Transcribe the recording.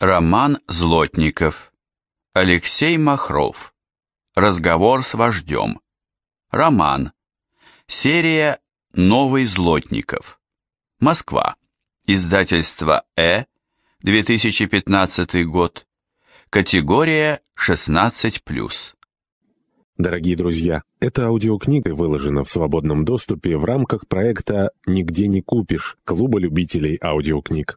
Роман Злотников. Алексей Махров. Разговор с вождем. Роман. Серия «Новый Злотников». Москва. Издательство «Э», 2015 год. Категория 16+. Дорогие друзья, эта аудиокнига выложена в свободном доступе в рамках проекта «Нигде не купишь» Клуба любителей аудиокниг.